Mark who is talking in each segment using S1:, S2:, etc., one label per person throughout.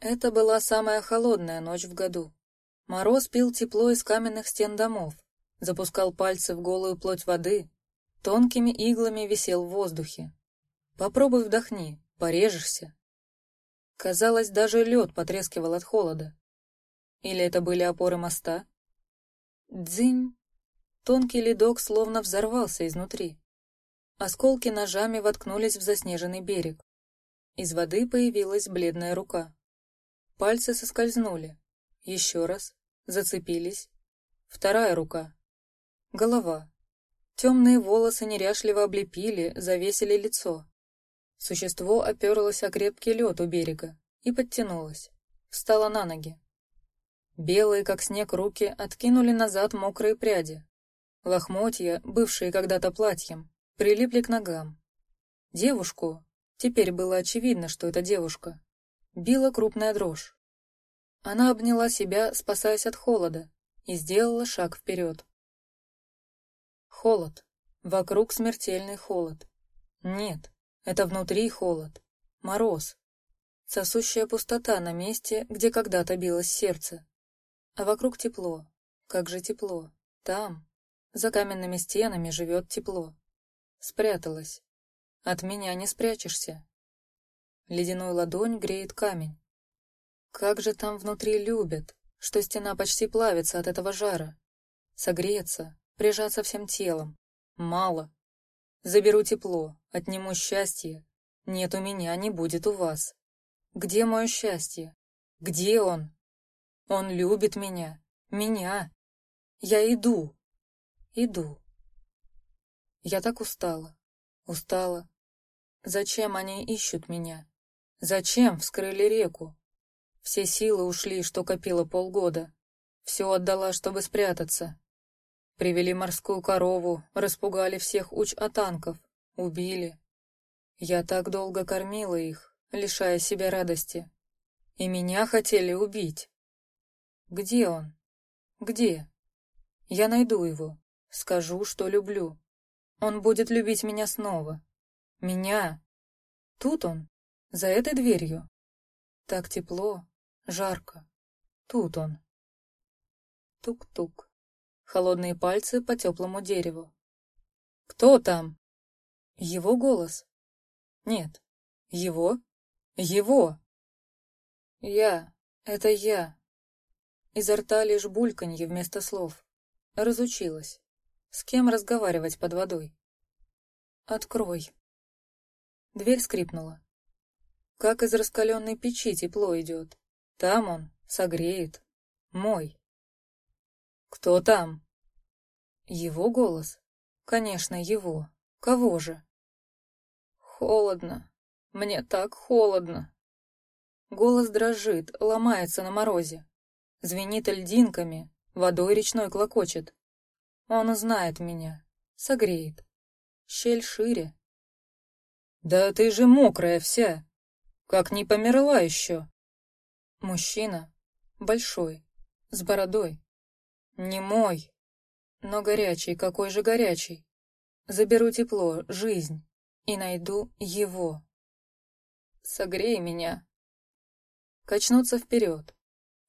S1: Это была самая холодная ночь в году. Мороз пил тепло из каменных стен домов, запускал пальцы в голую плоть воды, тонкими иглами висел в воздухе. Попробуй вдохни, порежешься. Казалось, даже лед потрескивал от холода. Или это были опоры моста? Дзынь! Тонкий ледок словно взорвался изнутри. Осколки ножами воткнулись в заснеженный берег. Из воды появилась бледная рука. Пальцы соскользнули. Еще раз. Зацепились. Вторая рука. Голова. Темные волосы неряшливо облепили, завесили лицо. Существо оперлось о крепкий лед у берега и подтянулось. Встало на ноги. Белые, как снег, руки откинули назад мокрые пряди. Лохмотья, бывшие когда-то платьем, прилипли к ногам. Девушку, теперь было очевидно, что это девушка, била крупная дрожь. Она обняла себя, спасаясь от холода, и сделала шаг вперед. Холод. Вокруг смертельный холод. Нет, это внутри холод. Мороз. Сосущая пустота на месте, где когда-то билось сердце. А вокруг тепло. Как же тепло. Там, за каменными стенами, живет тепло. Спряталась. От меня не спрячешься. Ледяную ладонь греет камень. Как же там внутри любят, что стена почти плавится от этого жара. Согреться, прижаться всем телом. Мало. Заберу тепло, отниму счастье. Нет у меня, не будет у вас. Где мое счастье? Где он? Он любит меня. Меня. Я иду. Иду. Я так устала. Устала. Зачем они ищут меня? Зачем вскрыли реку? Все силы ушли, что копила полгода. Все отдала, чтобы спрятаться. Привели морскую корову, распугали всех уч-атанков, убили. Я так долго кормила их, лишая себя радости. И меня хотели убить. Где он? Где? Я найду его, скажу, что люблю. Он будет любить меня снова. Меня. Тут он, за этой дверью. Так тепло, жарко. Тут он. Тук-тук холодные пальцы по теплому дереву. «Кто там?» Его голос. «Нет. Его? Его!» «Я. Это я». Изо рта лишь бульканье вместо слов. Разучилась. С кем разговаривать под водой? «Открой». Дверь скрипнула. Как из раскаленной печи тепло идет. Там он, согреет. Мой. «Кто там?» Его голос? Конечно, его. Кого же? Холодно. Мне так холодно. Голос дрожит, ломается на морозе. Звенит льдинками, водой речной клокочет. Он знает меня, согреет. Щель шире. Да ты же мокрая вся. Как не померла еще. Мужчина. Большой. С бородой. Не мой. Но горячий, какой же горячий. Заберу тепло, жизнь, и найду его. Согрей меня. Качнуться вперед.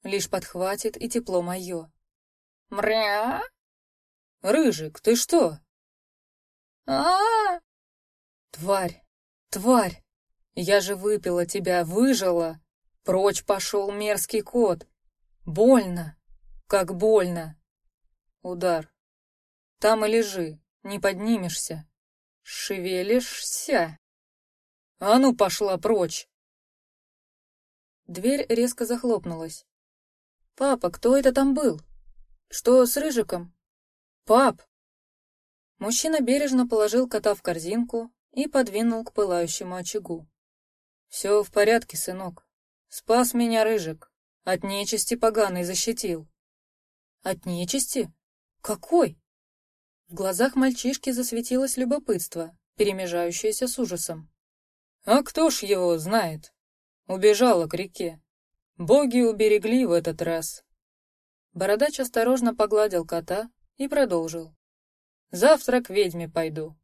S1: Лишь подхватит и тепло мое. Мря! Рыжик, ты что? а, -а, -а! Тварь, тварь! Я же выпила тебя, выжила. Прочь пошел мерзкий кот. Больно, как больно. Удар. Там и лежи, не поднимешься. Шевелишься. А ну, пошла прочь. Дверь резко захлопнулась. «Папа, кто это там был? Что с Рыжиком?» «Пап!» Мужчина бережно положил кота в корзинку и подвинул к пылающему очагу. «Все в порядке, сынок. Спас меня Рыжик. От нечисти поганый защитил». «От нечисти? Какой?» В глазах мальчишки засветилось любопытство, перемежающееся с ужасом. «А кто ж его знает?» Убежала к реке. Боги уберегли в этот раз. Бородач осторожно погладил кота и продолжил. «Завтра к ведьме пойду.